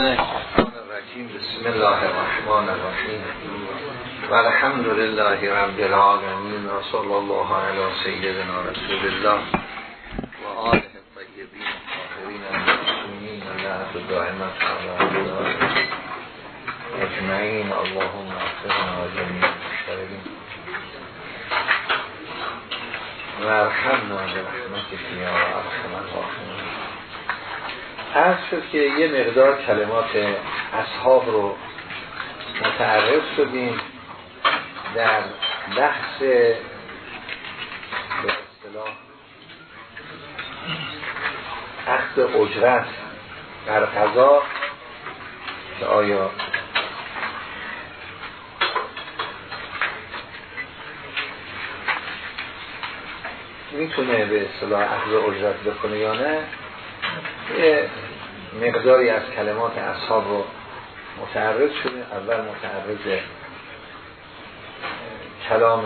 بسم الله الرحمن الرحیم. و الحمد لله رب العالمین و صلی الله علی سیدنا رسول الله و آله الطیبین الطاهرین المعصومین الله دائمت علی اجمعین. اللهم اغفرنا و جمیع المشترکین. و ارحمنا برحمتك یا ارحم الراحمین. عرض شد که یه مقدار کلمات اصحاب رو متعرض شدیم در بحث به اصطلاح اخذ اجرت در قضا که آیا می‌تونه به اصطلاح اخذ اجرت بکنه یا نه؟ مقداری از کلمات اصحاب رو متعرض شده. اول متعرض کلام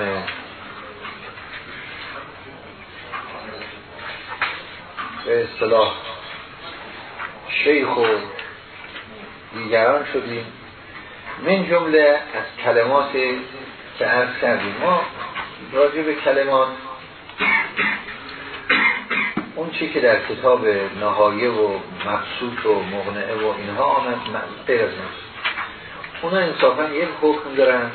به اصطلاح شیخ و دیگران شدیم. من جمله از کلمات که عرض کردیم. ما راجع به کلمات چی که در کتاب نهایه و مبسوط و مغنعه و اینها آمد غیر از اونا انصافا یک حکم دارن.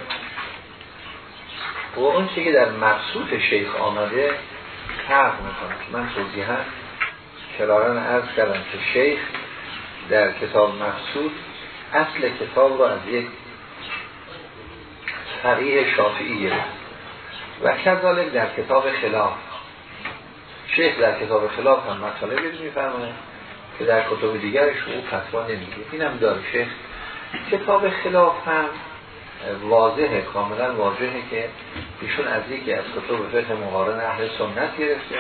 و اون چی که در مبسوط شیخ آمده فرق می‌کنه. من توضیحا کرارن عرض کردم که شیخ در کتاب مبسوط اصل کتاب رو از یک فقیه شافعی گرفت و کذالک در کتاب خلاف. شیخ در کتاب خلاف هم مطالب میفرمه که در کتاب دیگرش او فتوا نمیگه این هم داره. شیخ کتاب خلاف هم واضحه کاملا واضحه که ایشون از یکی از کتاب فقه مقارن اهل سنت گرفته.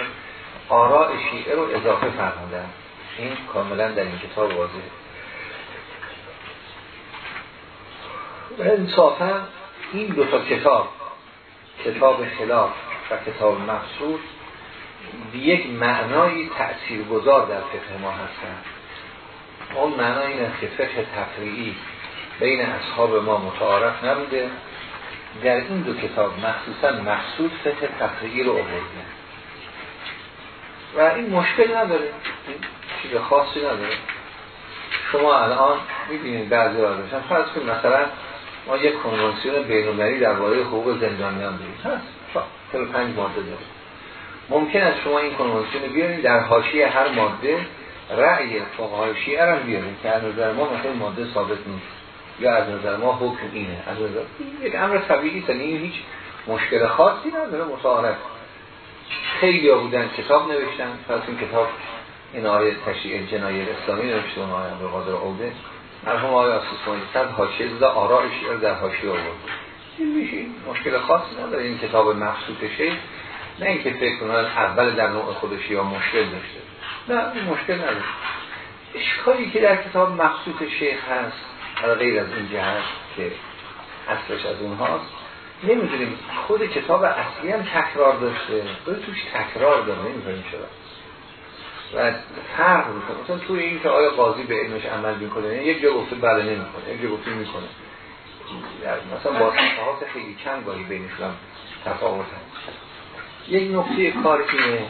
آراء شیعه رو اضافه فرمودن. این کاملا در این کتاب واضحه. و انصافا این دو تا کتاب کتاب خلاف و کتاب مقصود یک معنای تأثیر گذار در فقه ما هستن. اون معنای اینه که فقه تفریعی بین اصحاب ما متعارف نبوده. در این دو کتاب مخصوصا مخصوص فقه تفریعی رو آورده و این مشکل نداره. چیز خاصی نداره. شما الان می‌بینید بعضی داشتن فرض کنید مثلا ما یک کنوانسیون بین‌المللی درباره حقوق زندانیان داریم. هست. 45 ماده داریم. ممکن است شما این کنوانسیون بیارید در حاشیه هر ماده رأی فقهای شیعه را بیارید که از نظر ما مثلا ماده ثابت نیست. یا از نظر ما حکم اینه. از نظر یک امر طبیعی است. این هیچ مشکل خاصی نداره. متعارف خیلی ها بودن کتاب نوشتن. پس این کتاب این آیه تشریع جنایه اسلامی نوشته. اون آیه قادر عوده مرحوم آیه آسیسمانی صد حاشیه زده آراء شیعه در حاشیه آورده این میشه مشکل خاصی نداره. این کتاب مخصوص شیخ نه اینکه فکر کنن اول در نوع خودش یا مشکل داشته نه این مشکل نداره. اشکالی که در کتاب مخصوص شیخ هست غیر از این جهت که اصلش از اونهاست نمی‌دونیم. خود کتاب اصلی هم تکرار داشته. خود توش تکرار داره نمی‌دونیم چرا. و فرق می‌کنه. مثلا توی این که آیا قاضی به علمش عمل می‌کنه؟ یک جا گفته بله نمی‌کنه. یک جا گفته می‌کنه. مثلا با تفاوت خیلی کم گاهی بینشون تفاوت هست. یک نقطه کار اینه.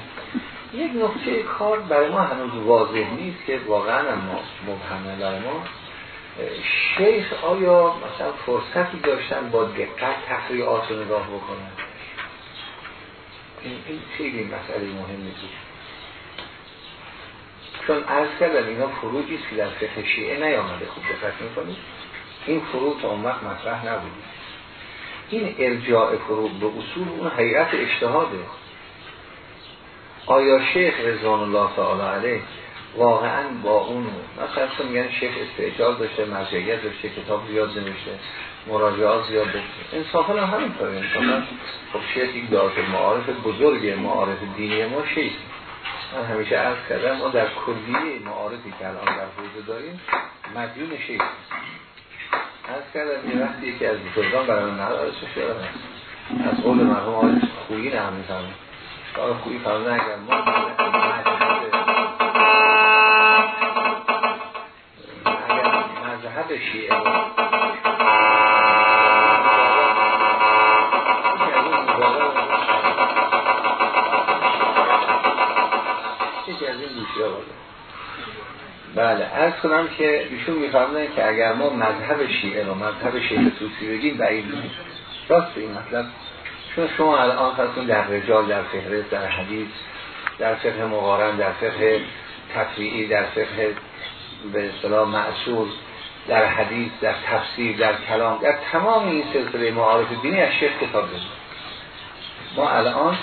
یک نقطه کار برای ما هنوز واضح نیست که واقعا ما مبهمه برای ما. شیخ آیا مثلا فرصتی داشتن با دقت تفریعات رو نگاه بکنن؟ این, خیلی مسئله مهمی بود. چون عرض کردم اینا فروجی است که در فقه شیعه نیامده. خوب دقت می‌کنید. این فروج اون وقت مطرح نبودید این ارجاع فروغ به اصول اون حیرت اجتهاده. آیا شیخ رضوان الله تعالی علیه واقعا با اون مثلا میگن شیخ استعجال داشته مرجعیت داشته کتاب زیاد نمیشه مراجعات زیاد داشته. انصافا هم همینطوره. انصافا خب شیخ یک دارت معارف بزرگ معارف دینی ما شیخ. من همیشه عرض کردم ما در کلیه معارفی که الان در حوزه داریم مدیون شیخ. از کردم یه وقتی یکی از بزرگان برای من نهار شده. از قول مرحوم آقای خویی نه هم می‌فهمه آقای خویی فرمونه اگر ما مذهب شیعه بله از کنم که ایشون میفرمودن که اگر ما مذهب شیعه رو مذهب شیعه توسی بگیم بعید نیست. راست این مطلب. چون شما الان فرسون در رجال در فهرست در حدیث در فقه مقارن در فقه تفریعی در فقه به اصطلاح معصول در حدیث در تفسیر در کلام در تمام این سلسله معارف دینی از شیخ کتاب داریم. ما الان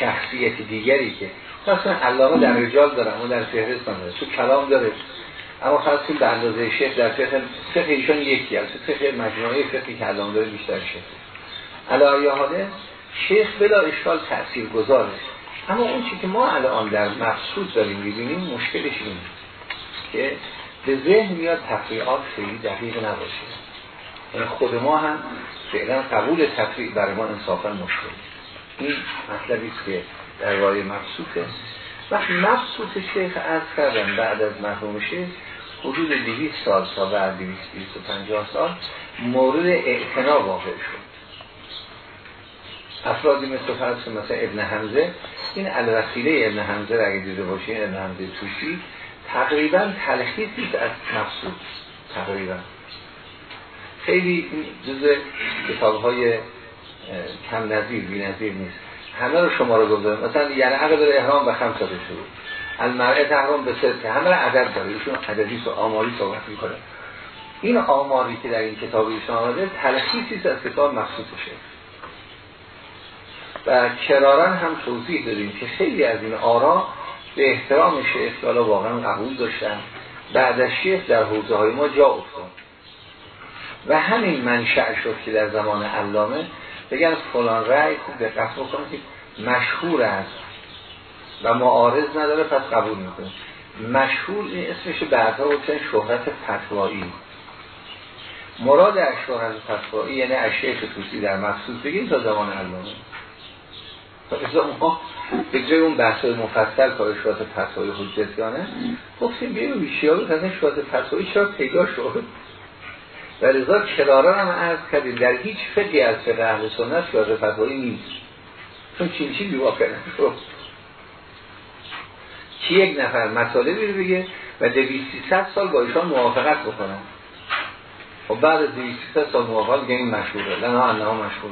شخصیت دیگری که مثلا علامه در رجال دارم و در فهرست داره تو کلام داره. اما خاصی به اندازه شیخ در فقه فقه ایشان یکی از فقه مجموعه فقهی که علامه داره بیشتر شیخ. علایه حاله شیخ بلا اشکال تأثیر گذاره اما اون چی که ما الان در مقصود داریم ببینیم مشکلش اینه که به ذهن میاد تفریعات خیلی دقیق نباشه. یعنی خود ما هم فعلا قبول تفریع برای ما انصافا مشکل این مطلبی که در رای مبسوطه وقت مبسوط شیخ از کردن بعد از مرحوم شیخ حدود 200 سال تا بعد 250 سال مورد اعتنا واقع شد. افرادی مثل فرض مثل ابن حمزه این الوسیله ابن حمزه را اگه دیده باشین ابن حمزه توشی تقریبا تلخیصی از مقصود تقریبا. خیلی جز کتاب های کم نظیر بی نظیر نیست. همه رو شما رو گذارم مثلا یعنی حق داره احرام به خمس ساده شروع. المرعه تحرام به سرسه همه رو عدد داره. ایشون عددی و آماری صحبت می‌کنه. این آماری که در این کتاب ایشون آمده تلخیصی از کتاب مخصوصشه و کرارن هم توضیح داریم که خیلی از این آرا به احترام شیخ که واقعا قبول داشتن. بعد از شیخ در حوزه های ما جا افتاد. و همین منشأ شد که در زمان علامه بگن فلان رأی خوب دقت بکنید که مشهور است و معارض نداره پس قبول می‌کنه. مشهور این اسمش بعدها گفتن شهرت فتوایی مراد از شهرت فتوایی یعنی از شیخ توسی در مخصوص بگیم تا زمان علامه. ما به جای اون بحث مفصل کار شهرت فتوایی حجتیانه گفتیم بیرون بیشی ها رو شهرت فتوایی چرا پیدا شد؟ و رضا کرارا هم عرض کردیم. در هیچ فقی از فقه اهل سنت شهرت فتوایی نیست. چون چین چین نشد. کی یک نفر مطالبی رو بگه و ست سال با ایشان موافقت بکنن خب بعد از ست سال موافقت بگه این مشهوره. لنا انها مشهور.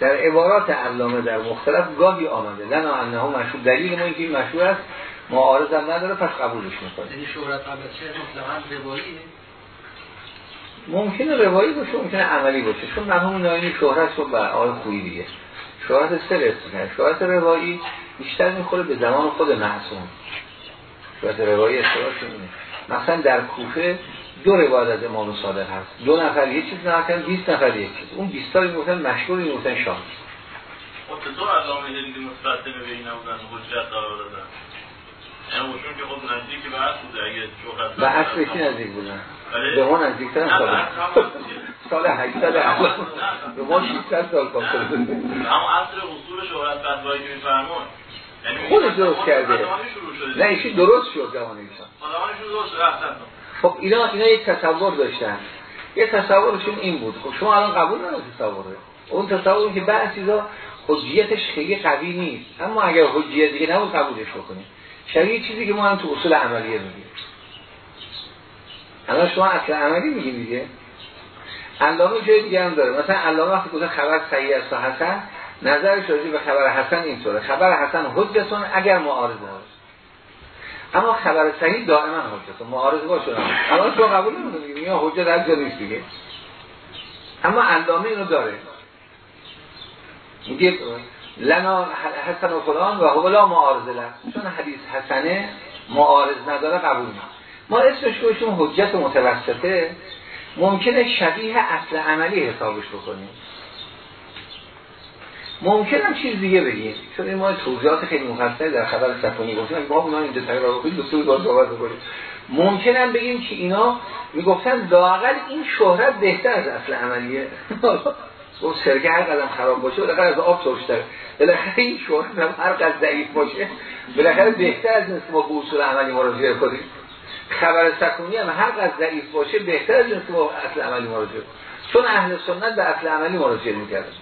در عبارات علامه در مختلف گاهی آمده. لنا انها مشهور. دلیل ما این مشهور است معارض هم نداره پس قبولش می‌کنه یعنی شهرت قبل مطلقا ممکنه روایی باشه ممکنه عملی باشه. چون مرحوم ناینی شهرت رو به آقای خویی دیگه. شهرت سر استفاده شهرت روایی بیشتر می‌خوره به زمان خود معصوم. شهرت روایی اینه. مثلا در کوفه دو روایت از امام صادق هست. دو نفر یه چیز نکردن 20 نفر یک چیز. اون 20 تا می‌گفتن مشهور می‌گفتن شاه خب تو علامه هندی مستقیم به این حجت قرار دادن یعنی که خب نزدیک به اصل بوده اگه اصل کی نزدیک بودن؟ به ما نزدیکتر سال سال 800 به ما 600 سال فاصله اما اصل اصول شهرت فتوایی که میفرمون یعنی خود درست کرده. نه ایشی درست شد زمان ایشان خب اینا اینا یک تصور داشتن. یه تصورشون این بود. خب شما الان قبول ندارید تصوره؟ اون تصور که بعض چیزا حجیتش خیلی قوی نیست. اما اگر حجیت دیگه نبود قبولش بکنیم شبیه چیزی که ما هم تو اصول عملیه میگیم الان شما اصل عملی میگیم دیگه. علامه جای دیگه هم داره. مثلا علامه وقتی گفته خبر صحیح است و حسن نظرش راجع به خبر حسن اینطوره. خبر حسن حجتون اگر معارض باشه. اما خبر صحیح دائما حجت. معارض باشه. الان شما قبول نمی‌کنید میگه حجت از نیست دیگه. اما علامه اینو داره. میگه لنا حسن و فلان و هو لا معارض لن چون حدیث حسنه معارض نداره قبول نیست ما اسمش گوشیم حجت متوسطه. ممکنه شبیه اصل عملی حسابش بکنیم. ممکن هم چیز دیگه بگیم. چون این ما توضیحات خیلی مفصل در خبر سفانی گفتیم. ما اونا اینجا تقرار بکنیم دو بار صحبت بکنیم ممکن هم بگیم که اینا می‌گفتن لاقل این شهرت بهتر از اصل عملیه. اون سرگه هر قدم خراب باشه بالاخره از آب ترشتر. بالاخره این شهرت هم هر قدر ضعیف باشه بالاخره بهتر از نیست ما به اصول عملی ما رو کنیم. خبر سکونی هم هر قدر ضعیف باشه بهتر از اینکه با اصل عملی مراجعه چون اهل سنت به اصل عملی مراجعه می‌کردن.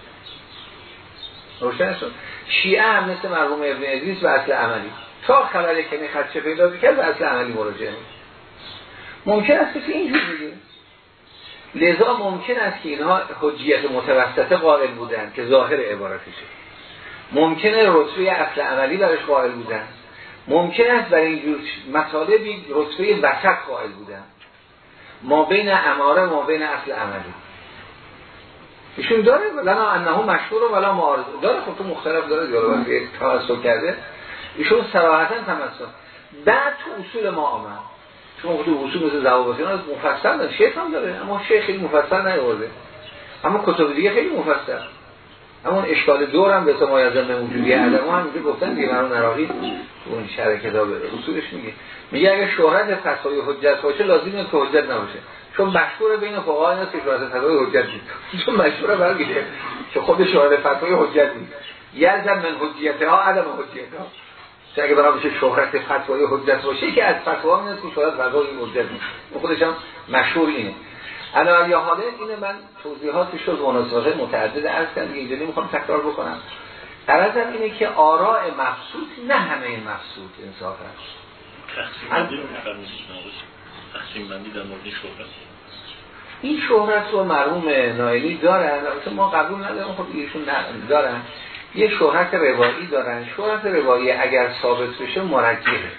روشن شد. شیعه هم مثل مرحوم ابن ادریس به اصل عملی. تا خبری که می‌خواد چه پیدا بکرد به اصل عملی مراجعه ممکن است که اینجور لذا ممکن است که اینها حجیت متوسطه قائل بودن که ظاهر عبارتشه. ممکنه رتبه اصل عملی برش قائل بودن ممکن است برای اینجور مطالبی رتبه وسط قائل بودن ما بین اماره ما بین اصل عملی. ایشون داره؟ لنا انه مشهور ولا معارض. داره؟ خب تو مختلف داره دیالوگ توسط کرده. ایشون صراحتا تمسک بعد تو اصول ما آمد. چون خود اصول مثل ضوابط اینا مفصل داره شیخ هم داره اما شیخ خیلی مفصل نیورده اما کتب دیگه خیلی مفصل. همون اشکال دور هم به تو مایزم موجودی عدم هم میگه گفتن دیگران نراقی اون شرح کتاب اصولش میگه. میگه اگه شهرت فتوای حجت باشه لازمه که حجت نباشه. چون مشهور بین فقها این است که شهرت فتوای حجت نیست. چون مشهور برگیره که خود شهرت فتوای حجت نیست. یلزم من حجیت ها عدم حجیت ها چون اگه بشه شهرت فتوای حجت باشه که از فتوا میاد که شهرت فتوای حجت نیست. خودش هم مشهور اینه. الان یا حاله اینه من توضیحاتش رو مناسبات متعدد عرض کردم اینجا نمی‌خوام تکرار بکنم. قرارم اینه که آراء مفسود نه همه این مفسود انصاف هست تقسیم بندی در مورد شهرت. این شهرت رو مرحوم نایلی دارن. البته ما قبول ندارم خب ایشون دارن. یه شهرت روایی دارن. شهرت روایی اگر ثابت بشه مرجعه.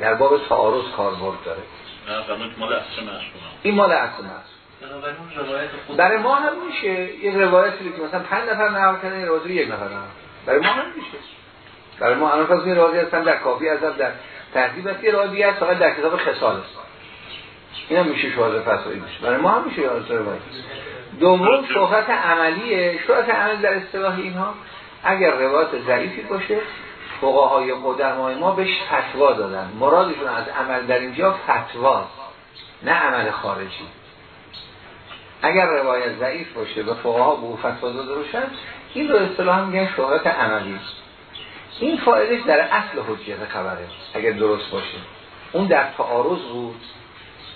در باب تعارض کاربرد داره. این مال اصل برای ما هم میشه. یک روایتی که مثلا پنج نفر نقل کردن روایت یک نفر نقل برای ما هم میشه. برای ما الان فرض راضی هستن در کافی از در تهذیب است. یه راضی هست فقط در کتاب خصال است. این هم میشه شواهد فسایی میشه. برای ما هم میشه روایت. دوم شهرت عملیه. شهرت عملی در اصطلاح اینها اگر روایت ضعیفی باشه فقهای قدمای ما بهش فتوا دادن. مرادشون از عمل در اینجا فتواست نه عمل خارجی. اگر روایت ضعیف باشه و فقها به فتوا داده باشن این رو اصطلاح میگن شهرت عملی. این فایدهش در اصل حجیت خبره اگر درست باشه. اون در تعارض بود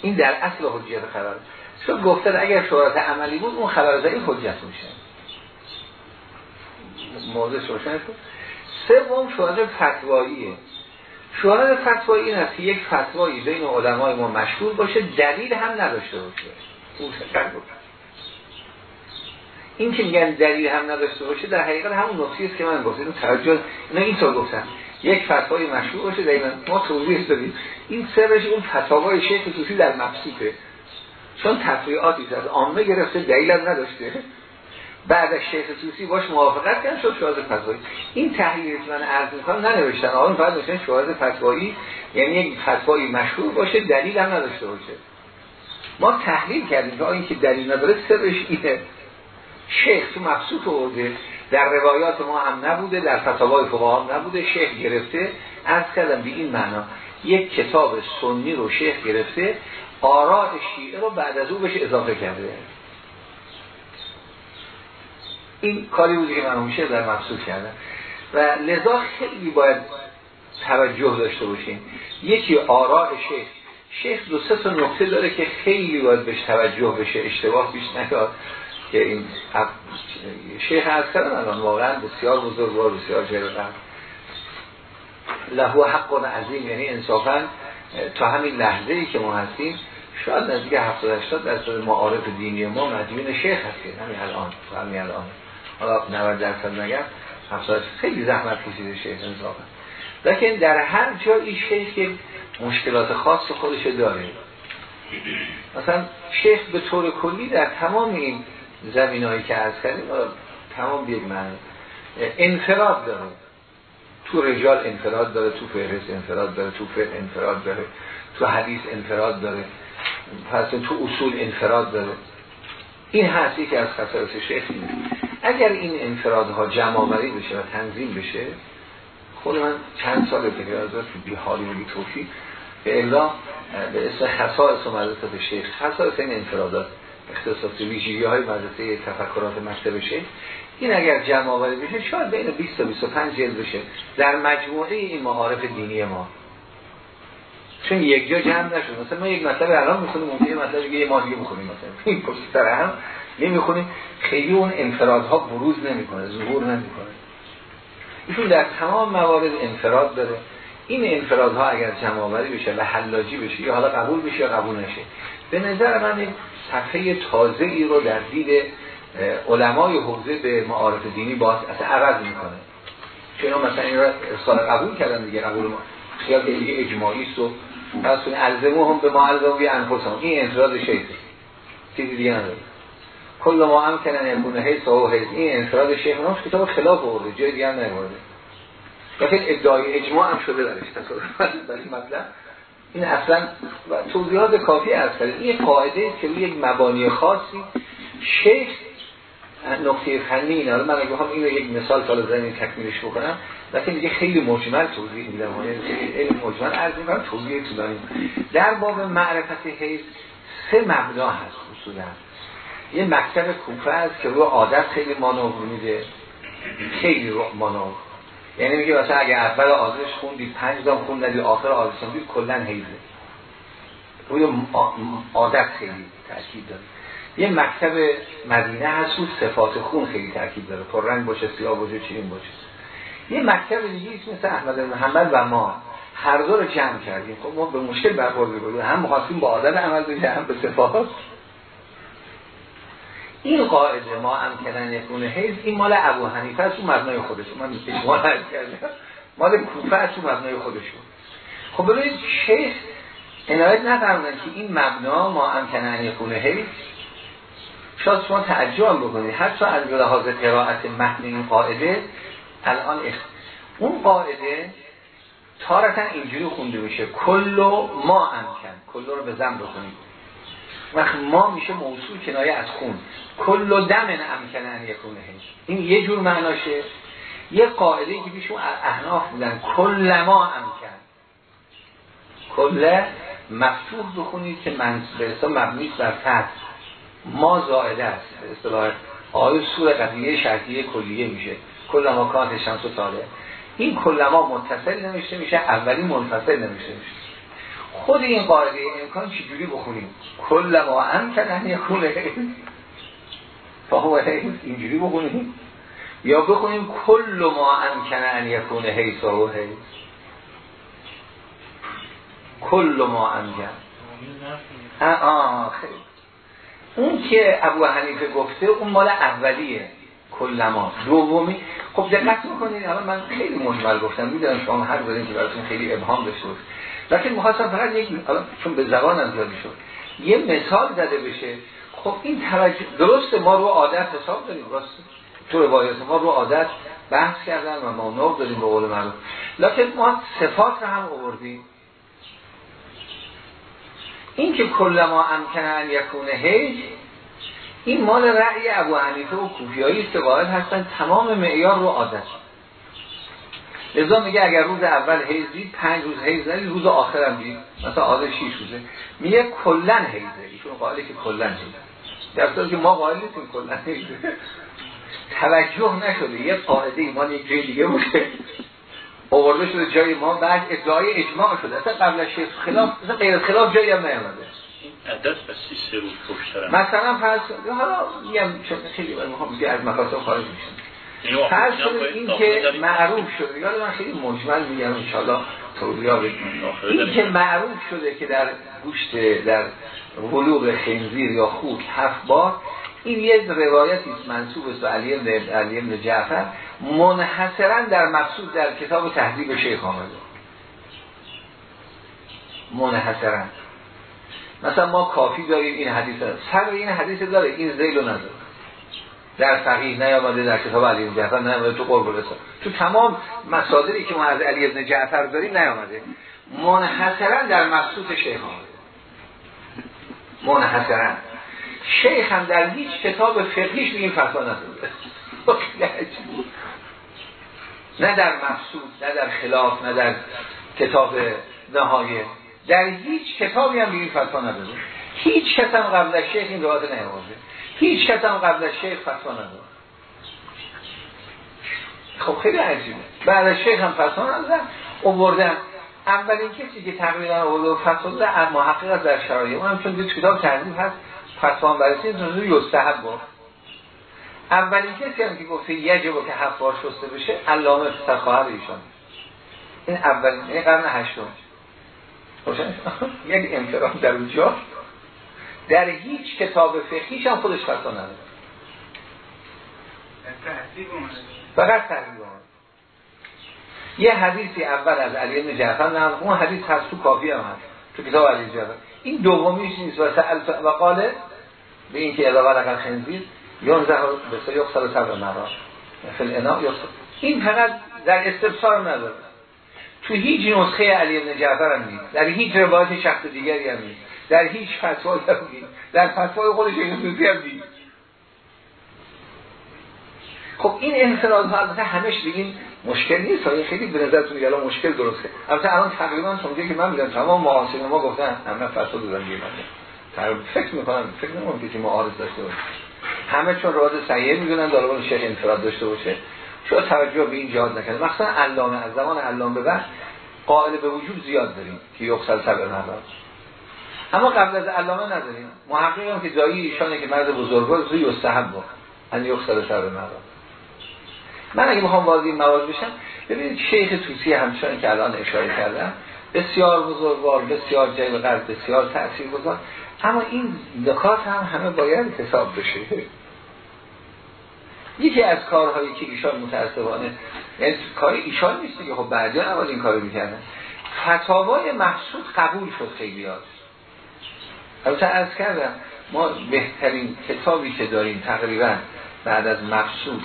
این در اصل حجیت خبره. چون گفتن اگر شهرت عملی بود اون خبر ضعیف حجیت میشه موضوع روشن سوم شهادت فتواییه. شهادت فتوایی این است که یک فتوایی بین علمای ما مشهور باشه دلیل هم نداشته باشه. او این که میگن دلیل هم نداشته باشه در حقیقت همون نقطه است که من گفتم. توجه اینا اینطور گفتن. یک فتوای مشهور باشه دقیقا ما توضیح دادیم. این سرش اون فتاوای شیخ توسی در مبسوطه. چون تفریعاتی از عامه گرفته دلیل هم نداشته. بعد از شیخ توسی باش موافقت کردن شد شواهد فتوایی. این تحلیل من عرض می‌کنم ننوشتن. آقا فقط نوشتن شواهد فتوایی یعنی یک فتوایی مشهور باشه دلیل هم نداشته باشه. ما تحلیل کردیم که این که دلیل نداره سرش اینه. شیخ تو مبسوط آورده در روایات ما هم نبوده در فتاوای فقها هم نبوده. شیخ گرفته. از کردم به این معنا یک کتاب سنی رو شیخ گرفته. آراء شیعه رو بعد از او بهش اضافه کرده. این کاری بودی که من میشه در مقصود کردم. و لذا خیلی باید توجه داشته باشیم یکی آراء شیخ. شیخ دو سه تا نقطه داره که خیلی باید بهش توجه بشه اشتباه بیش نکرد که این شیخ از کردن الان واقعا بسیار بزرگ و بسیار جلوه لهو حق عظیم یعنی انصافا تا همین لحظه ای که ما هستیم شاید نزدیک 70 80 درصد معارف دینی ما مدیون شیخ هستیم. همین الان همین الان. حالا 90 درصد نگم 70 خیلی زحمت کشیده شیخ انصافا لیکن در هر جایی شیخ که مشکلات خاص خودش داره مثلا شیخ به طور کلی در تمام این زمین هایی که از کردیم تمام یک معنی انفراد داره. تو رجال انفراد داره تو فهرست انفراد داره تو فقه انفراد داره تو حدیث انفراد داره پس تو اصول انفراد داره. این هستی که از خصائص شیخ اگر این انفرادها جمع آوری بشه و تنظیم بشه خود من چند سال دیگه از بی حالی و بی توفی به الا به اسم خصائص مدرسه شیخ. خصائص این انفرادات اختصاص ویژگی های مدرسه تفکرات مکتب شیخ این اگر جمع آوری بشه شاید بین 20 تا 25 جلد بشه. در مجموعه این معارف دینی ما. چون یک جا جمع نشد. مثلا ما یک مطلب الان می‌خونیم ممکنه یه مطلب دیگه ما دیگه مثلا این پشت هم نمی‌خونیم. خیلی اون انفرادها بروز نمی‌کنه ظهور نمی‌کنه. ایشون در تمام موارد انفراد داره. این انفرادها اگر جمع آوری بشه و حلاجی بشه یا حالا قبول بشه یا قبول نشه به نظر من صفحه تازه ای رو در دید علمای حوزه به معارف دینی باز اصلا عوض می‌کنه. چون مثلا این رو ارسال قبول کردن دیگه؟ قبول ما خیال دیگه اجماعی است و پس الزمو هم به ما الزمو بی انفسهم. این انفراد شیطه چیزی دیگه نداره. کل ما هم کنن یکونه حیث و حیث. این انفراد شیخ نامش کتاب خلاف برده جای دیگه هم نمورده لیکن ادعای اجماع هم شده درش تصادف در این این اصلا توضیحات کافی هست این قاعده است که یک مبانی خاصی شیخ نقطه فنی اینا من اگه بخوام اینو یک مثال سال زمین تکمیلش بکنم. لیکن دیگه خیلی مجمل توضیح میدم. خیلی مجمل. عرض می‌کنم توضیح طولانی در باب معرفت حیث سه مبنا هست اصولا. یه مکتب کوفه است که رو عادت خیلی مانور میده. خیلی رو مانور. یعنی میگه مثلا اگه اول آزش خوندید پنج دام خوندید آخر آزش خوندید کلا حیزه روی عادت خیلی تاکید داره. یه مکتب مدینه هست رو صفات خون خیلی تاکید داره. پر رنگ باشه سیاه باشه چین باشه. یه مکتب دیگه مثل احمد محمد و ما. هر دو رو جمع کردیم. خب ما به مشکل برخورد هم مخواستیم با عادت عمل بشه هم به صفات. این قاعده ما امکنن یکونه حیز این مال ابو حنیفه است اون مبنای خودش. من اجمال کردم مال کوفه است اون مبنای خودشون خب ببینید شیخ عنایت نفرمودن که این مبنا ما امکنن یکونه حیز شاید شما تعجب بکنید حتی از لحاظ قرائت متن این قاعده الان اخ... اون قاعده تارتا اینجوری خونده میشه. کلو ما امکن کلو رو به زن بکنید وقت ما میشه موصول کنایه از خون. کل و دم امکنه ان یکونه این یه جور معناشه. یه قاعده که بیشون احناف بودن کل ما امکن کل مفتوح بخونید که من به اصلا مبنیت بر فتح. ما زائده است. اصطلاح آیه سور قضیه شرطیه کلیه میشه. کل ما کانت شمس و تاله این کل ما متصل نمیشه میشه اولی منفصل نمیشه. میشه خود این قاعده امکان چجوری بخونیم؟ کل ما هم کنن یکونه فهو اینجوری بخونیم. یا بخونیم کل ما هم کنن یکونه حیث و حیث کل ما امکن. آه خیلی. اون که ابو حنیفه گفته اون مال اولیه کل ما دومی خب دقت می‌کنید الان من خیلی مجمل گفتم می‌دونم شما هر دارین که براتون خیلی ابهام باشه لیکن می‌خواستم فقط یک چون به زبان زیادی شد یه مثال زده بشه. خب این توجه درسته ما رو عادت حساب داریم راست؟ تو روایت ما رو عادت بحث کردن و ما نور داریم به قول معروف. لیکن ما صفات رو هم آوردیم. این که کل ما امکنن یکونه هیچ این مال رأی ابو حنیفه و کوفیایی است هستن تمام معیار رو عادت لذا میگه اگر روز اول حیض دید پنج روز حیض ندید روز آخر هم دید. مثلا عادت 6 روزه. میگه کلا حیضه. ایشون قائله که کلا حیضه. در صورتی که ما قائل نیستیم کلا حیضه. توجه نشده. یه قاعده ایمان یک جای دیگه باشه. آورده شده جای ما بعد ادعای اجماع شده. اصلا قبل از شیخ خلاف اصلا غیر خلاف جایی هم نیامده. عدد بسی سه پشترم مثلا فرض حالا میگم چون خیلی می‌خوام از مکاسب خارج میشن فرض کنید این که معروف شده. یاد من خیلی مجمل میگم انشاءالله توضیح این که معروف شده که در گوشت در بلوغ خنزیر یا خوک هفت بار این یه روایتی است منصوب است علی ابن علی ابن جعفر. منحصرا در مقصود در کتاب تهذیب شیخ آمده. منحصرا. مثلا ما کافی داریم این حدیث سر این حدیث داره. این زیل نداره. در فقیه نیامده در کتاب علی بن جعفر نیامده تو قرب تو تمام مصادری که ما از علی بن جعفر داریم نیامده. منحصرا در مقصود شیخ آمده. منحصرا. شیخ هم در هیچ کتاب فقهیش به این فتوا نداده نه در مقصود نه در خلاف نه در کتاب نهایه در هیچ کتابی هم به این فتوا نداده هیچ کس هم قبل از شیخ این روایت نیامده هیچ کس هم قبل از شیخ فتوا نداد خب خیلی عجیبه. بعد از شیخ هم فتوا ندادن اووردن. اولین کسی که تقریبا اول فتوا محقق در شرایع اونم چون که کتاب تنظیم هست. برای این یستحب بود اولین کسی هم که گفته یجب که هفت بار شسته بشه علامه خواهر ایشان. این اولین این قرن هشتم. یک انفرام در اونجا. در هیچ کتاب فقهیش هم خودش فتوا نداره. فقط تحریب یه حدیثی اول از علی بن جعفر نه اون حدیث هست تو کافی هم هست. تو کتاب علی جعفر. این دومیش نیست. و سأل و قاله به این که اضافه لقل خنزیر یونزه به سه یخسر سبر مرا. فل انا این فقط در استفسار نداره. تو هیچ نسخه علی بن جعفر هم نیست. در هیچ روایت شخص دیگری هم نیست. در هیچ فتوایی هم نیست. در فتوای خودش این هم نیست. خب این انفراد ها البته همش بگین مشکل نیست. های خیلی به نظرتون یلا مشکل درسته. البته الان تقریبا اونجایی که من میگم تمام معاصر ما گفتن همه فساد دادن دیگه من فکر می‌کنم فکر نمی‌کنم که معارض داشته باشه همه چون راد صحیح می‌دونن دارون شیخ انفراد داشته باشه. شاید توجه به این جهاد نکنه مثلا علامه از زمان علامه به بعد قائل به وجود زیاد داریم که یخسل سبع مرات اما قبل از علامه نداریم. محقق که جایی ایشانه که مرد بزرگوار زوی استحب بود. ان یخسل سبع مرات من اگه می‌خوام وارد این مواد بشم ببینید شیخ توسی همچنان که الان اشاره کردم بسیار بزرگوار بسیار جای قلب بسیار تأثیر گذار اما این نکات هم همه باید حساب بشه. یکی از کارهایی که ایشان متاسفانه یعنی کار ایشان نیست که خب بعدی اول این کارو می‌کردن. فتاوای محسود قبول شد خیلی هاست البته از کردم ما بهترین کتابی که داریم تقریبا بعد از مقصود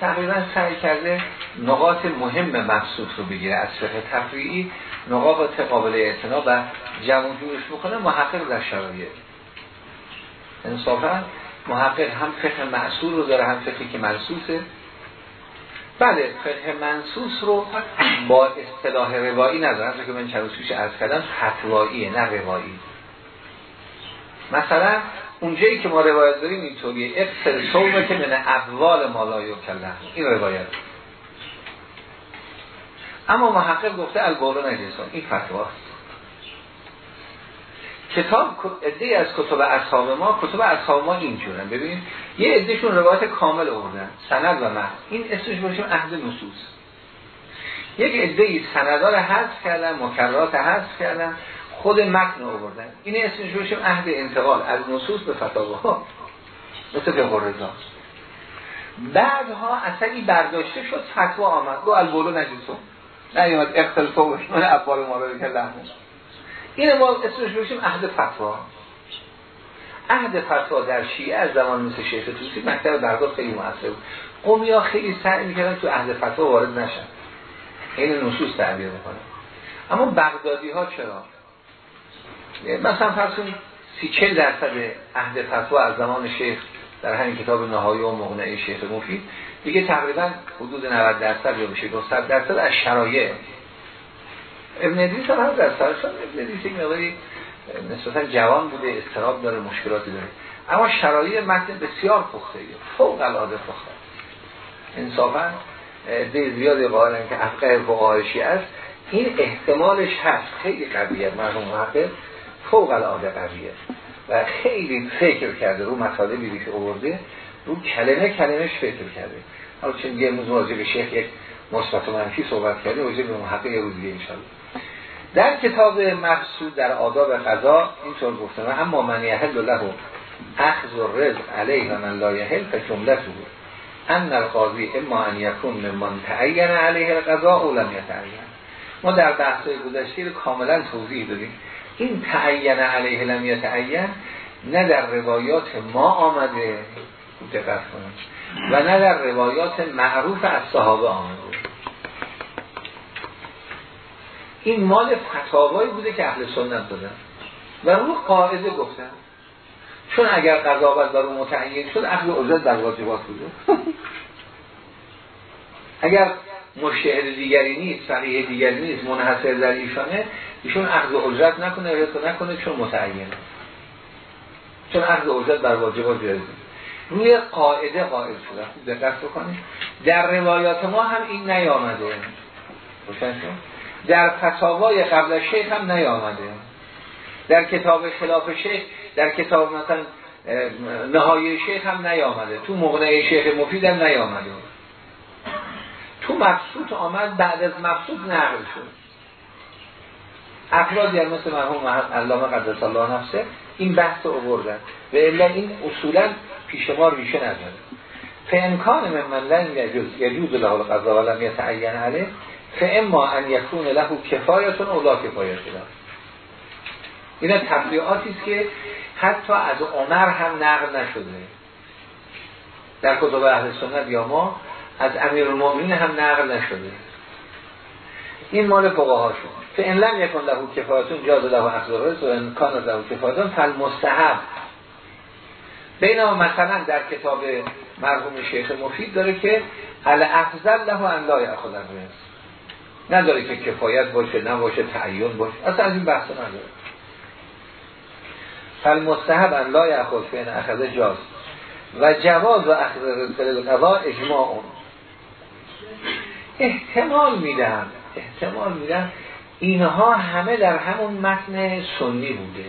تقریبا سعی کرده نقاط مهم مقصود رو بگیره از فقه تفریعی نقاط قابل اعتنا و جمع جورش بکنه محقق در شرایط. انصافا محقق هم فقه معصول رو داره هم فقه که منصوصه. بله فقه منصوص رو با اصطلاح روایی ندارم که من چند روز عرض کردم نه روایی. مثلا اونجایی که ما روایت داریم اینطوریه. اقصر صومه که من اول مالای و کلم این روایت. اما محقق گفته البولو نجسان این فتواست کتاب عده از کتب اصحاب ما کتب اصحاب ما اینجورن ببینید یه عدهشون روایت کامل آوردن. سند و محض. این اسمش باشیم عهد نصوص. یک عده سندار حذف کردن مکررات حذف کردن. خود متن آوردن. این اسمش باشیم عهد انتقال از نصوص به فتاوا. مثل به رضا بعدها اصلا برداشته شد فتوا آمد. گو البولو نجسون نیامد اختلفا من افعال ما رو که این ما اسمش بشیم عهد فتوا. عهد فتوا در شیعه از زمان مثل شیخ توسی مکتب بغداد خیلی موثر بود. قومی ها خیلی سعی می‌کردن تو عهد فتوا وارد نشن. این نصوص تعبیر می‌کنن. اما بغدادی ها چرا؟ مثلا فرسون سی چل درصد عهد فتوا از زمان شیخ در همین کتاب نهایی و مغنعی شیخ مفید دیگه تقریبا حدود 90 درصد یا بشه 200 درصد از شرایع. ابن ادریس هم در سرشان ابن ادریس یک مقداری نسبتا جوان بوده استراب داره مشکلاتی داره. اما شرایط متن بسیار پخته فوق العاده پخته. انصافا به زیاد قائلن که افقه فقهایشی است. این احتمالش هست. خیلی قویه مرحوم محقق فوق العاده قویه. و خیلی فکر کرده رو مطالبی که آورده رو کلمه کلمش فکر کرده. حالا چون یه موضوع به شیخ یک مثبت و منفی صحبت کرده وجه به محقق یه روز دیگه در کتاب مقصود در آداب قضا اینطور گفتم اما من یحل له اخذ و رزق علیه و من لا یحل فجملته. ان القاضی اما ان یکون من تعین علیه القضا او لم یتعین. ما در بحث‌های گذشته کاملا توضیح دادیم این تعین علیه لم یتعین نه در روایات ما آمده. دقت کنیم و نه در روایات معروف از صحابه آمده. این مال فتاوایی بوده که اهل سنت دادن. و رو قاعده گفتن. چون اگر قضاوت بر متعین شد اهل عزت در واجبات بوده. اگر مشهد دیگری نیست فقیه دیگری نیست منحصر در ایشانه ایشون اخذ اجرت نکنه رسو نکنه چون متعینه چون اخذ اجرت بر واجبات جایزه روی قاعده قائل شده. دقت بکنید. در روایات ما هم این نیامده. در فتاوای قبل شیخ هم نیامده. در کتاب خلاف شیخ در کتاب مثلا نهایی شیخ هم نیامده. تو مغنه شیخ مفید هم نیامده. تو مقصود آمد بعد از مقصود نقل شد. افرادی هم مثل مرحوم علامه قدس الله نفسه این بحث رو بردن و الا این اصولا پیش ما ریشه نداره. فامکان من من لن یجوز یجوز له القضا و لم یتعین علیه فاما ان یکون له کفایتون اولا کفایت له. این تفریعاتی است که حتی از عمر هم نقل نشده. در کتب اهل سنت یا ما از امیر المؤمنین هم نقل نشده. این مال فقها شد فان لم یکن له کفایتون جاز له اخذ و ان کان له کفایتون فل مستحب بین مثلا در کتاب مرحوم شیخ مفید داره که ال افضل له ان لا یاخذ نداره که کفایت باشه نباشه تعین باشه. اصلا از این بحث نداره. فل مستحب ان لا فین اخذ جاز. و جواز و اخذ القضا اجماع. اون احتمال میدم احتمال میدم اینها همه در همون متن سنی بوده.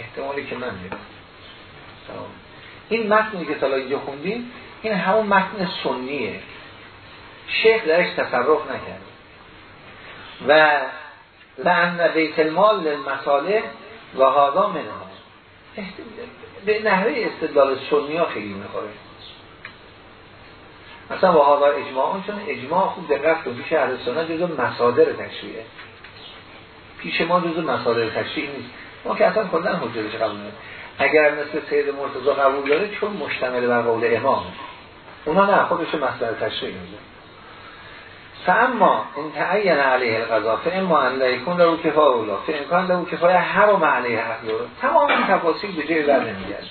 احتمالی که من میدم این متنی که تا اینجا خوندیم این همون متن سنیه. شیخ درش تصرف نکرد. و لعن بیت المال للمصالح و هادا منها. به نحوه استدلال سنی ها خیلی می‌خوره. مثلا با هادا اجماع چون اجماع خوب دقت کن پیش اهل سنت جزو مصادر تشریعه. پیش ما جزو مصادر تشریع نیست. ما که اصلا کلن حجرش قبول نیست اگر مثل سید مرتضی قبول داره چون مشتمل بر قول امام. اونا نه خودش مسئله تشریع میده فاما این تعین علیه القضا فاما ان لا یکون له کفایه اولا فامکان له کفایه حرم علیه حق تمام این تفاصیل به جای بر نمیگرد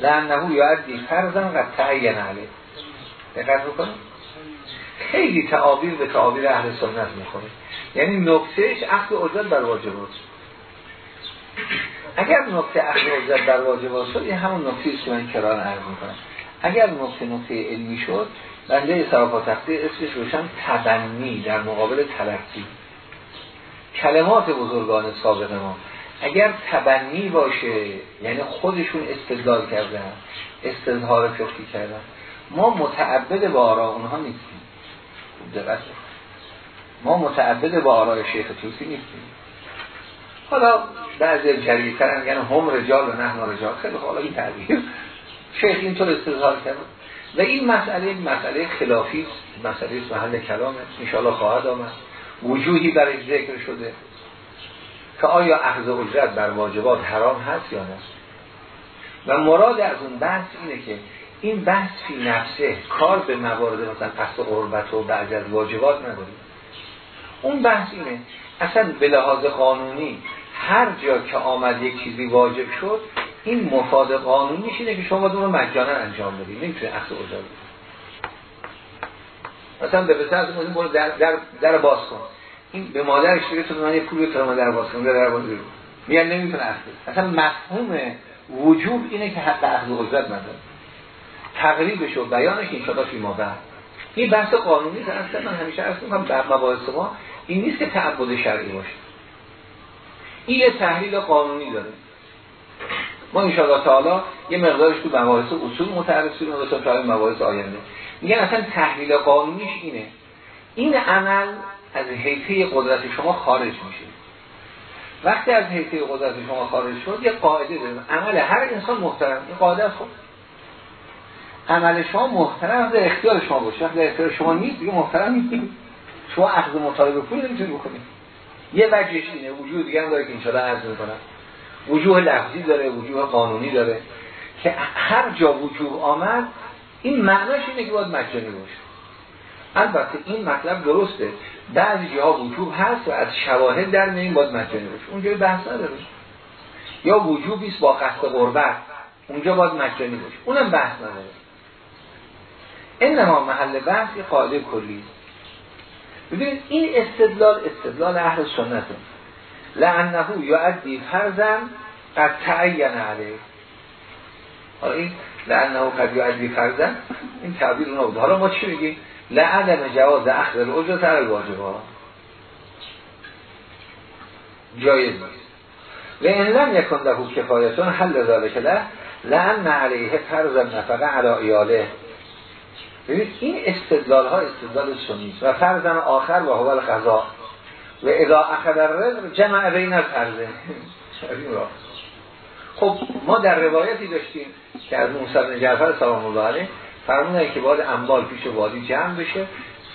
لانه یعدی فرضا قد تعین علیه. دقت بکنم خیلی تعابیر به تعابیر اهل سنت می‌کنه یعنی نکتهش اخذ اجرت بر واجبات اگر نکته اخذ اجرت بر واجبات شد این همون نکته است که من کران عرض می‌کنم. اگر نکته نکته علمی شد بنده سراپا تخته اسمش روشن تبنی در مقابل تلقی. کلمات بزرگان سابق ما. اگر تبنی باشه یعنی خودشون استدلال کردن استظهار فقهی کردن ما متعبد با آرا اونها نیستیم. دقت ما متعبد با آرای شیخ توسی نیستیم. حالا بعضی جریه کردن یعنی هم رجال و نه رجال. خیلی حالا این تعبیر. شیخ اینطور استظهار کرد. و این مسئله مسئله خلافی مسئله محل کلامه انشاءالله خواهد آمد. وجودی برای ذکر شده. که آیا اخذ اجرت بر واجبات حرام هست یا نه؟ و مراد از اون بحث اینه که این بحث فی نفسه. کار به موارد مثلا قصد قربت و بعض از واجبات نداریم. اون بحث اینه اصلا به لحاظ قانونی هر جا که آمد یک چیزی واجب شد این مفاد قانونیش اینه که شما اون رو مجانا انجام بدید. نمی‌تونه اخذ اجازه مثلا به پسر از برو در, در, در باز کن. این به مادرش بگه تو من یه پول تو در باز کن در باز میگن نمی‌تونه اصلا مفهوم وجوب اینه که حق اخذ اجرت نداره. تقریبش و بیانش این شده فی ما بعد این بحث قانونی اصلا من همیشه عرض می‌کنم در مباحث ما این نیست که تعبد شرعی باشه. این یه تحلیل قانونی داره. ما انشاءالله تعالی یه مقدارش تو مباحث اصول متعرض رو داشتم تا مباحث آینده. میگن اصلا تحلیل قانونیش اینه. این عمل از حیطه قدرت شما خارج میشه. وقتی از حیطه قدرت شما خارج شد یه قاعده داریم. عمل هر انسان محترم. این قاعده عمل شما محترم در اختیار شما باشه. اختیار شما نیست دیگه محترم نیست شما اخذ مطالبه پول نمی‌تونید بکنید یه وجهش اینه وجود دیگه هم داره که انشاءالله عرض می‌کنم. وجوه لفظی داره وجوه قانونی داره که هر جا وجوه آمد این معناش اینه که باید مجانی باشه. البته این مطلب درسته. بعضی جاها وجوب هست و از شواهد در نیم باید مجانی باشه. اونجا بحث نداره. یا وجوبیست با قصد قربت اونجا باید مجانی باشه. اونم بحث نداره. انما محل بحث قاعده کلی. ببینید این استدلال استدلال اهل سنته لعنه یعدی فرزن قد تعین علیه. حالا این لعنه قد یعدی فرزن این تعبیر اون بود حالا ما چی میگیم؟ لعدم جواز اخذ الاجرت علی الواجبات جایز نیست. و این لم یکن له کفایتون حل ذالک له لعن علیه فرض نفقه علی ایاله. ببینید این استدلال ها استدلال سنی و فرضن آخر و هو القضا و اذا اخذ الرزق جمع بین الفرزه خب ما در روایتی داشتیم که از موسی بن جعفر سلام الله علیه فرمونه که باید انبال پیش وادی جمع بشه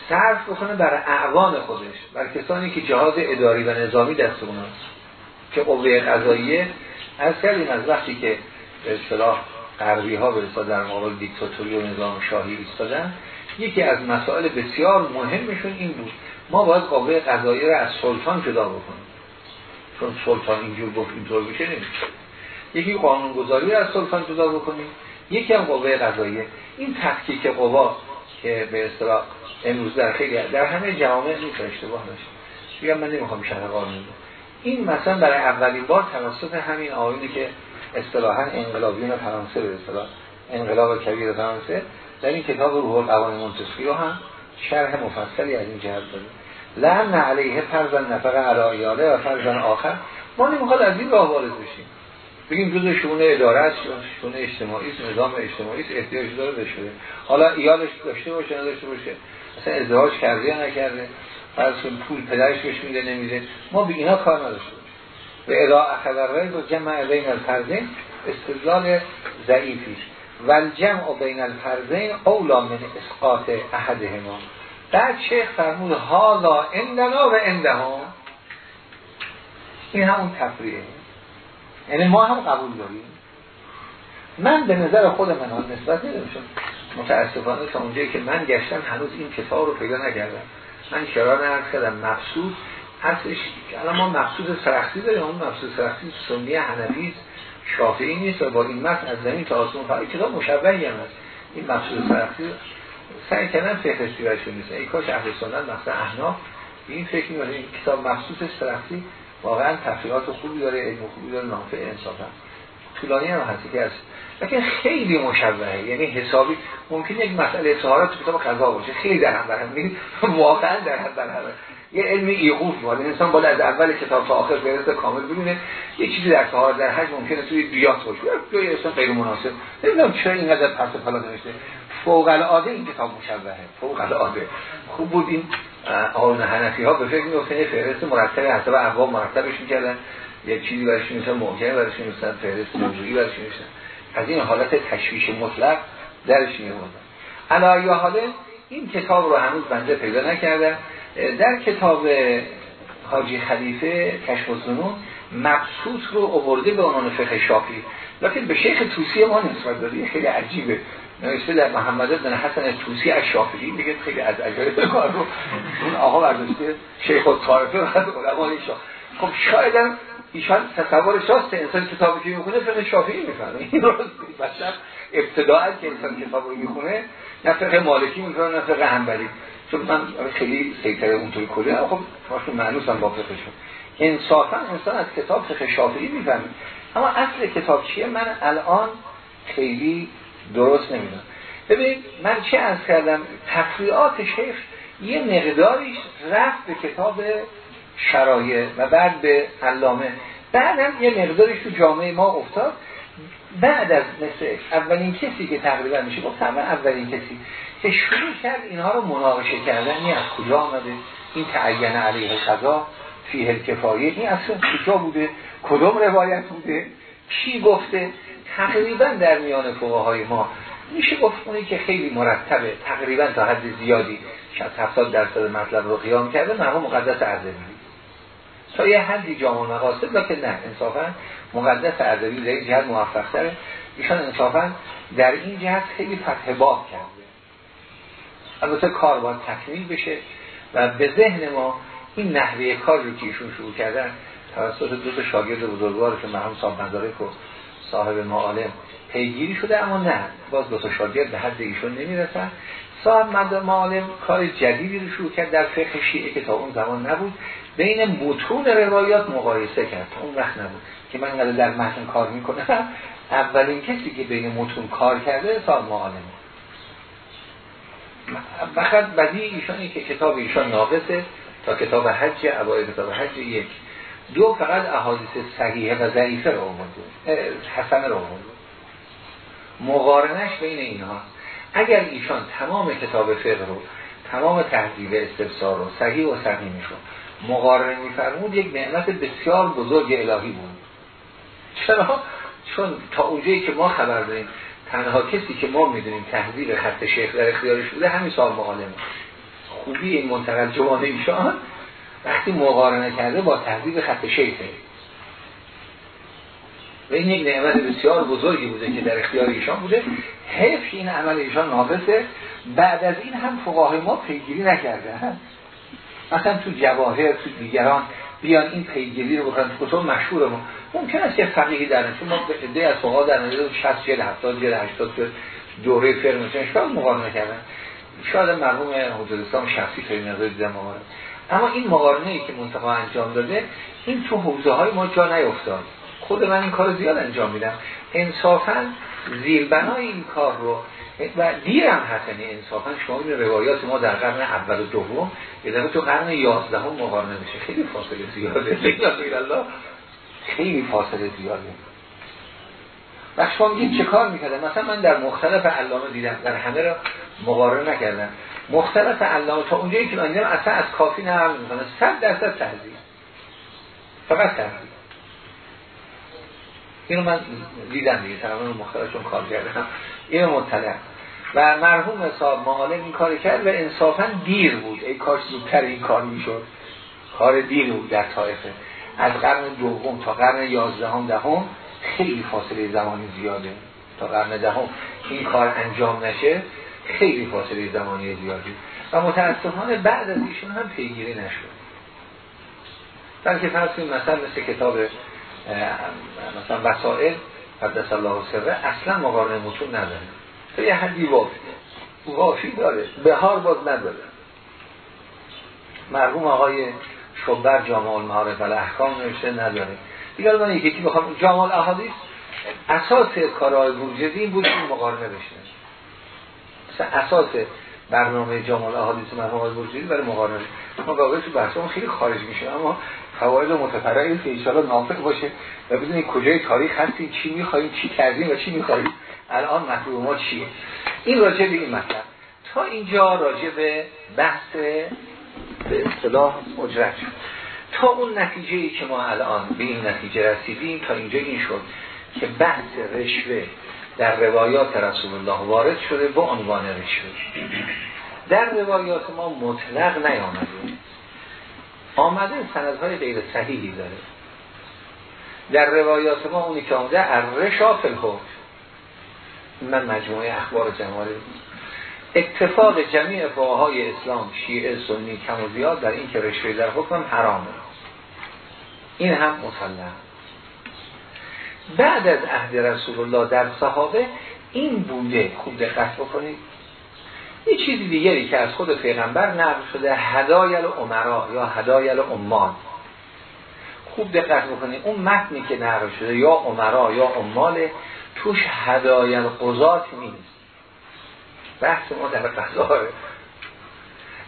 صرف بکنه برای اعوان خودش بر کسانی که جهاز اداری و نظامی دست اوناست. که قوه قضاییه از کردیم از وقتی که به اصطلاح غربی ها به در مقابل دیکتاتوری و نظام شاهی ایستادن یکی از مسائل بسیار مهمشون این بود. ما باید قوه قضایی رو از سلطان جدا بکنیم. چون سلطان اینجور گفت اینطور بشه نمیشه. یکی قانونگذاری از سلطان جدا بکنیم یکی هم قوه قضاییه این تفکیک قوا که به اصطلاح امروز در خیلی در همه جامعه نیست اشتباه نشه. بگم من نمی‌خوام شرح قانون این مثلا برای اولین بار توسط همین آیونی که اصطلاحا انقلابیون فرانسه به اصطلاح. انقلاب کبیر فرانسه. در این کتاب روح منتصفی رو هم شرح مفصلی از این جهت داده لعن علیه فرزن نفق علایاله و فرزن آخر. ما نمی‌خواد از این راه وارد بشیم. بگیم جز شونه اداره است شونه اجتماعی است نظام اجتماعی است احتیاج داره بشه حالا ایالش داشته باشه نداشته باشه. اصلا ازدواج کرده نکرده. فرض پول پدرش بهش میده نمیده. ما به اینا کار نداشته و اذا اخذ و جمع بین الفرزین استدلال ضعیفی و الجمع بین الفرزین اولا من اسقاط احدهما. بعد شیخ فرمود هادا اندنا و اندها این همون تفریعه یعنی ما هم قبول داریم. من به نظر خود من ها نسبت چون متاسفانه تا اونجایی که من گشتم هنوز این کتاب رو پیدا نکردم. من کرار نرد کردم. مقصود اصلش الان ما مقصود سرخصی داریم اون مقصود سرخصی سنی حنفی شافعی نیست و با این متن از زمین تا آسمون فرق کتاب مشبهی هم هست. این مقصود سرخصی سعی کردن فهرستی برشون نیست. ای کاش اهل سنت مثلا احناف این فکر می‌کنه این کتاب مخصوص سرخصی واقعا تفسیرات خوبی داره علم خوبی داره نافع انصافا طولانی هم هستی که از لیکن خیلی مشبهه یعنی حسابی ممکن یک مسئله سهارت تو کتاب قضا باشه. خیلی در هم برهم واقعا در هم برهم یه علمی ایقوف باید انسان باید از اول کتاب تا آخر برسه کامل ببینه. یه چیزی در سهارت در حج ممکنه توی بیات باشه. یا اصلا غیر مناسب. نمی‌دونم چرا اینقدر پس پلا نوشته. فوق العاده این کتاب مشبهه فوق العاده خوب بود این آن حنفی ها به فکر می‌افتن یه فهرست مرتب حسب ابواب مرتبش می‌کردن. یه چیزی برش می‌نوشتن محکم برش می‌نوشتن فهرست موضوعی برش می‌نوشتن از این حالت تشویش مطلق درش می‌آوردن. علا حاله این کتاب رو هنوز بنده پیدا نکردم در کتاب حاجی خلیفه کشف الظنون مبسوط رو آورده به عنوان فقه شافی لیکن به شیخ توسی ما نسبت داده خیلی عجیبه. نوشته در محمد بن حسن توسی از شافعی میگه خیلی از عجایب کار رو. اون آقا برداشته شیخ الطارفه از علمای شاه خب شایدم ایشان تصور شاست انسان کتابی که می‌خونه فقه شافعی می‌فهمه. این راست بشر ابتداعا که انسان کتاب رو می‌خونه نه فقه مالکی می‌کنه نه فقه حنبلی. چون من خیلی سیطره اونطوری کلی. خب ماشون معنوسم با فقهشون انصافا انسان از کتاب فقه شافعی می‌فهمه. اما اصل کتاب چیه؟ من الان خیلی درست نمی‌دونم. ببینید من چه از کردم؟ تفریعات شیخ یه مقداریش رفت به کتاب شرایع و بعد به علامه. بعدم یه مقداریش تو جامعه ما افتاد. بعد از مثل اولین کسی که تقریبا میشه گفت اولین کسی. که شروع کرد اینها رو مناقشه کردن. این از کجا آمده؟ این تعین علیه قضا فیه الکفایه این اصلا کجا بوده؟ کدوم روایت بوده؟ کی گفته؟ تقریبا در میان فقه های ما. میشه گفت اونی که خیلی مرتبه تقریبا تا حد زیادی شاید 70 درصد مطلب رو قیام کرده مرحوم مقدس عرضوی تا یه حدی جامع مقاصد که نه انصافا مقدس عرضوی در این جهت موفق تره. ایشان انصافا در این جهت خیلی فتح باب کرده البته کار باید تکمیل بشه و به ذهن ما این نحوه کار رو که ایشون شروع کردن توسط دو تا شاگرد بزرگوار که مرحوم صاحب مدارک و صاحب معالم پیگیری شده اما نه. باز دو تا شاگرد به حد ایشون نمی‌رسن. صاحب معالم کار جدیدی رو شروع کرد در فقه شیعه که تا اون زمان نبود. بین متون روایات مقایسه کرد. اون وقت نبود که من در متن کار می‌کنم. اولین کسی که بین متون کار کرده صاحب معالم فقط بدی ایشانی که کتاب ایشان ناقصه تا کتاب حج اوایل کتاب حج یک. دو فقط احادیث صحیحه و ضعیفه رو آورده حسن رو آورده مقارنش بین اینها اگر ایشان تمام کتاب فقه رو تمام تحضیب استفسار رو صحیح و صحیح میشون مقارنه میفرمود یک نعمت بسیار بزرگ الهی بود. چرا؟ چون تا اونجایی که ما خبر داریم تنها کسی که ما می‌دونیم تحضیب خط شیخ در اختیارش بوده همین سال معالم خوبی این منتقل جوان ایشان وقتی مقارنه کرده با تحضیب خط شیخه. و این یک نعمت بسیار بزرگی بوده که در اختیار ایشان بوده. حیف این عمل ایشان ناقصه. بعد از این هم فقاه ما پیگیری نکرده مثلا تو جواهر تو دیگران بیان این پیگیری رو بکنن تو کتب مشهور ما. ممکن است یه فقیهی در چون ما عده از فقها در نظر 60 جلد 70 جلد 80 جلد دوره فرمسون شاید مقارنه کردن. شاید مرحوم حضور اسلام شخصی خیلی نظر دیدم مقارنه اما این مقارنه ای که منتقا انجام داده این تو حوزه های ما جا نیفتاد. خود من این کار زیاد انجام میدم. انصافا زیربنای این کار رو و دیرم هست یعنی انصافا شما این روایات ما در قرن اول و دوم یه تو قرن یازدهم مقارنه میشه. خیلی فاصله زیاده. الله. خیلی فاصله زیاده. و شما میگید چه کار می‌کردن؟ مثلا من در مختلف علامه دیدم. در همه را مقارنه نکردم. مختلف علامه تا اونجایی که من دیدم اصلا از کافی نقل می‌کنه صد درصد تحضیر فقط تحضیر اینو من دیدم دیگه تقریبا مختلفشون کار کردم. اینو مطلع. و مرحوم حساب معالم این کار کرد و انصافا دیر بود. ای کاش زودتر این کار می‌شد. کار دیر بود در طایفه از قرن دوم تا قرن یازدهم دهم خیلی فاصله زمانی زیاده. تا قرن دهم این کار انجام نشه خیلی فاصله زمانی زیادی و متاسفانه بعد از ایشون هم پیگیری نشد. بلکه فرض کنیم مثلا مثل کتاب مثلا وسائل قدس الله سره اصلا مقارنه متون نداره. تا یه حدی وافی وافی داره. بهار باز نداره. مرحوم آقای شبر جامال معارف و احکام نوشته نداره. دیگر من یکی بخوام؟ جامال احادیث اساس کارهای بروجزی این بود که مقارنه بشه. مثلا اساس برنامه جامال احادیث مرحوم آقای بروجزی برای مقارنه ما واقعا تو بحثمون خیلی خارج میشه اما فواید متفرعی که ان نافع باشه و بدونید کجای تاریخ هستیم چی می‌خوایم چی کردیم و چی می‌خوایم الان مطلوب ما چیه؟ این راجع به این مطلب. تا اینجا راجع به بحث به اصطلاح اجرت تا اون نتیجه ای که ما الان به این نتیجه رسیدیم تا اینجا این شد که بحث رشوه در روایات رسول الله وارد شده با عنوان رشوه. در روایات ما مطلق نیامده. آمده سندهای غیر صحیحی داره. در روایات ما اونی که آمده الرشا فلحکم من مجموعه اخبار جمالی. اتفاق جمیع فقهای اسلام شیعه سنی کم و زیاد در این که رشوه در حکم حرامه این هم مسلم بعد از عهد رسول الله در صحابه این بوده خوب دقت بکنید. یه چیزی دیگری که از خود پیغمبر نقل شده هدایل عمرا یا هدایل عمان. خوب دقت بکنید اون متنی که نقل شده یا عمرا یا عمال توش هدایل قضات نیست. بحث ما در قضا.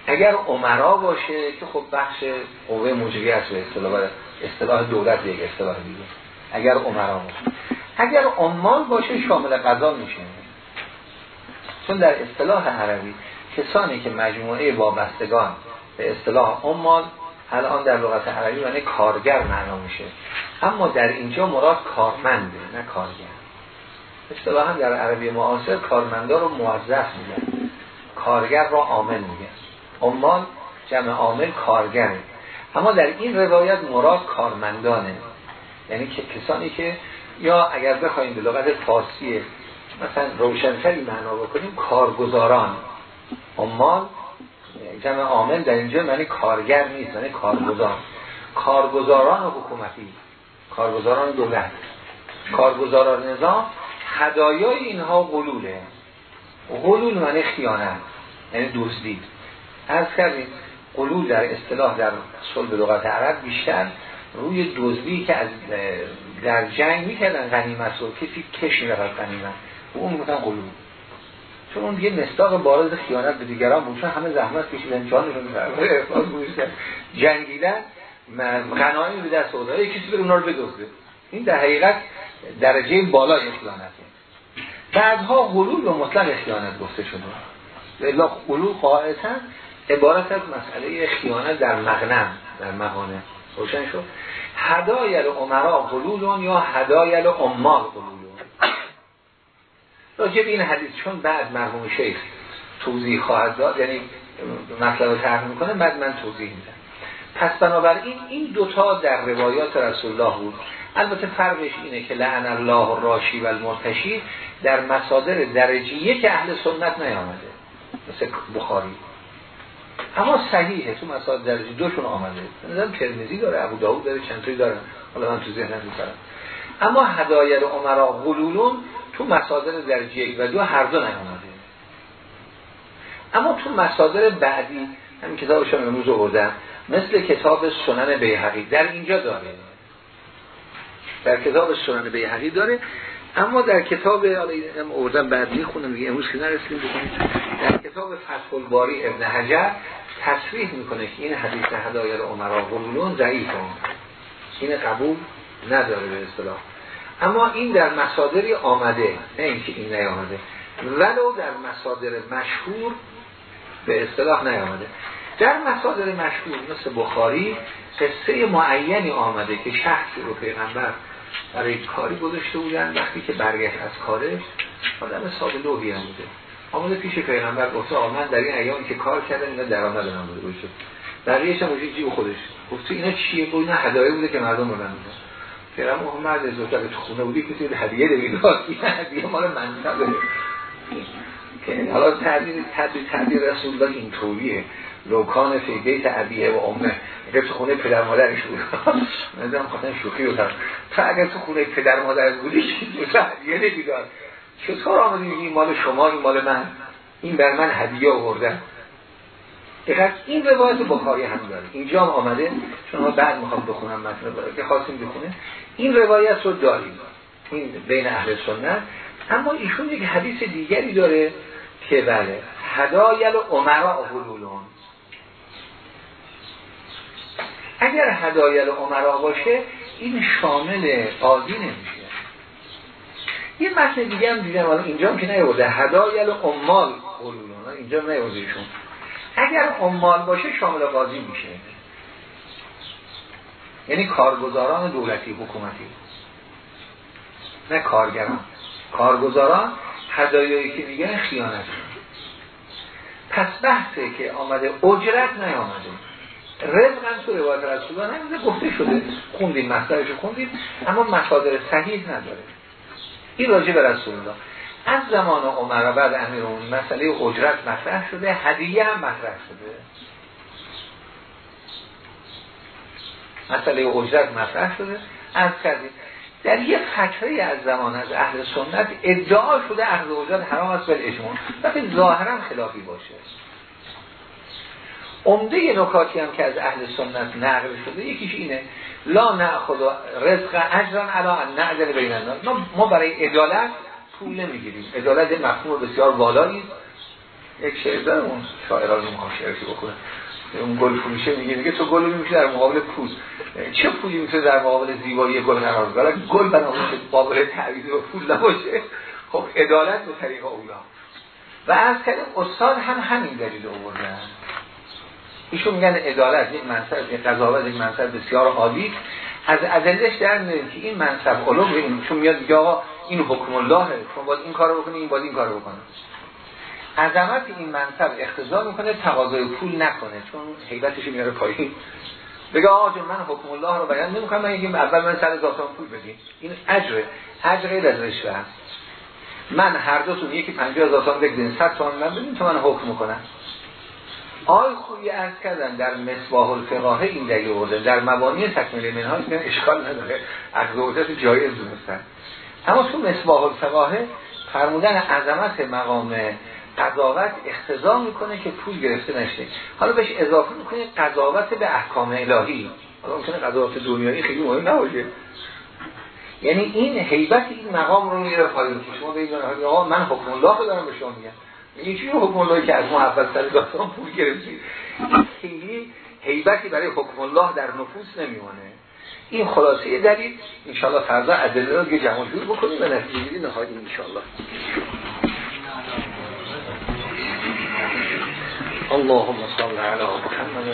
اگر عمرا باشه که خب بخش قوه موجبی هست به اصطلاح دولت یک اصطلاح دیگه. اگر عمرا باشه اگر عمال باشه شامل قضا میشه. چون در اصطلاح عربی کسانی که مجموعه وابستگان به اصطلاح عمال الان در لغت عربی معنی کارگر معنا میشه. اما در اینجا مراد کارمنده نه کارگر. اصطلاحا در عربی معاصر کارمندا رو موظف میگن. کارگر را عامل میگن. عمال جمع عامل کارگره. اما در این روایت مراد کارمندانه. یعنی کسانی که یا اگر بخوایم به لغت فارسی مثلا روشنتری معنا بکنیم کارگزاران. عمال جمع عامل در اینجا معنی کارگر نیست یعنی کارگزار. کارگزاران حکومتی کارگزاران دولت. کارگزاران نظام هدایای اینها غلوله. غلول معنی خیانت یعنی دزدی. از کردیم قلول در اصطلاح در صلب لغت عرب بیشتر روی دزدی که از در جنگ می‌کردن غنیمت رو کسی کش می‌رفت غنیمت و اون می‌گفتن قلول چون اون دیگه مستاق بارز خیانت به دیگران بود چون همه زحمت کشیدن جانشون جنگیدن غنایمی به دست آورده کسی بره اونا رو بدزده. این در حقیقت درجه بالای خیانته. بعدها غلول و مطلق خیانت گفته شده. الا غلول قاعدتا عبارت از مسئله خیانت در مغنم در مغانه. روشن شد. هدایل عمرا غلولون یا هدایل عمال غلولون؟ راجب این حدیث چون بعد مرحوم شیخ توضیح خواهد داد یعنی مطلب رو می‌کنه بعد من توضیح میدم. پس بنابراین این دوتا در روایات رسول الله بود. البته فرقش اینه که لعن الله راشی و المرتشی در مصادر درجیه که اهل سنت نیامده. مثل بخاری. اما صحیحه تو مصادر درجی دوشون آمده. نظرم ترمیزی داره ابو داود داره چند داره. حالا من تو ذهنم می‌ذارم اما هدایر عمرا غلولون تو مصادر درجی و دو هر دو نیامده. اما تو مصادر بعدی همین کتابشون امروز آوردن مثل کتاب سنن بیهقی. در اینجا داره. در کتاب سنن بیهقی داره. اما در کتاب هم اردن بعد می‌خونم دیگه امروز که در کتاب فتح الباری ابن حجر تصریح می‌کنه که این حدیث هدایر عمرا غلولون ضعیفه این قبول نداره به اصطلاح. اما این در مصادری آمده نه اینکه این نیامده. ولو در مصادر مشهور به اصطلاح نیامده. در مصادر مشهور مثل بخاری قصه معینی آمده که شخصی رو پیغمبر برای کاری گذاشته بودن وقتی که برگشت از کارش آدم ساده لوحی هم بوده. آمده پیش پیغمبر گفته آمد در این ایامی که کار کردن اینا درآمد من بوده باشه بقیه‌اش هم جیب خودش. گفته اینا چیه؟ گفت اینا هدایه بوده که مردم بدن پیغمبر محمد از تو خونه بودی کسی هدیه داد این هدیه مال منصبه که حالا تعبیر تعبیر تعبیر رسول الله این طوریه لوکان فی عبیه و امه. اگر تو خونه پدر مادرش بود. نظرم خواستن شوخی رو کرد تا اگر تو خونه پدر مادر بودی تو هدیه نمی‌داد چطور آمدی این مال شما این مال من؟ این بر من هدیه آوردن. دقیق این روایت بخاری هم داره. اینجا هم آمده. چون ما بعد می‌خوام بخونم متن که خواستیم بخونه این روایت رو داریم. این بین اهل سنت. اما ایشون یک حدیث دیگری داره که بله هدایل عمرا حلولون. اگر هدایل عمرا باشه این شامل قاضی نمیشه. یه متن دیگه هم دیدم اینجا هم که نیورده هدایل عمال حلولون اینجا نیورده ایشون. اگر عمال باشه شامل قاضی میشه. یعنی کارگزاران دولتی حکومتی. نه کارگران. کارگزاران هدایایی که میگن خیانت. پس بحثه که آمده اجرت نیامده. رزقا تو روایت رسول الله نمیده گفته شده. خوندیم مصدرش خوندیم اما مصادر صحیح نداره. این راجع به رسول الله از زمان عمر و بعد امیرون مسئله اجرت مطرح شده هدیه هم مطرح شده. مسئله اجرت مطرح شده. از کردیم در یک فتره از زمان از اهل سنت ادعا شده اهل اجرت حرام است به اجمون وقتی ظاهرا خلافی باشه. عمده نکاتی هم که از اهل سنت نقل شده یکیش اینه لا نأخذ رزق اجرا علا ان نعدل بین ما برای عدالت پول نمی‌گیریم. عدالت مفهوم بسیار والایی یک شعر داره اون شاعران معاشرتی بکنه اون گل فروشه میگه میگه تو گل میشه در مقابل پول. چه پولی می‌تونه در مقابل زیبایی گل قرار بگیره گل بنابراین قابل تعویض و پول نباشه. خب عدالت به طریق اولا. و از کردیم استاد هم همین دلیل آوردن. ایشون میگن عدالت یک منصب قضاوت یک منصب بسیار عالی از ازلش در میاریم که این منصب علوم این چون میاد آقا این حکم اللهه چون باید این کارو بکنه این باید این کارو بکنه عظمت این منصب اختزا می‌کنه تقاضای پول نکنه چون حیبتش میاره پایین. بگه آقا من حکم الله رو بیان نمی‌کنم من یکی اول من سر ذاتم پول بدین این اجره اجر غیر از رشوه من هر دوتون یکی 50000 تومان بگیرین 100 تومان من بدین تو من حکم کنم. آی خوبی عرض کردن در مصباح الفقاهه این دیگه برده در مبانی تکمیل میگن اشکال نداره. از زوجت جایز دونستن اما تو مصباح الفقاهه فرمودن عظمت مقام قضاوت اختزا می‌کنه که پول گرفته نشه. حالا بهش اضافه می‌کنه قضاوت به احکام الهی. حالا ممکنه قضاوت دنیایی خیلی مهم نباشه. یعنی این حیبت این مقام رو میره پایین که شما بگید آقا من حکم الله دارم به شما میگم. اینجوری حکم الله که از سر داستان پول گرفتید خیلی حیبتی برای حکم الله در نفوس نمیمانه این خلاصه دلیل. انشاءالله فردا ادله رو دیگه جمع جور بکنیم و نتیجه گیری نهایی انشاءالله. اللهم صل علی محمد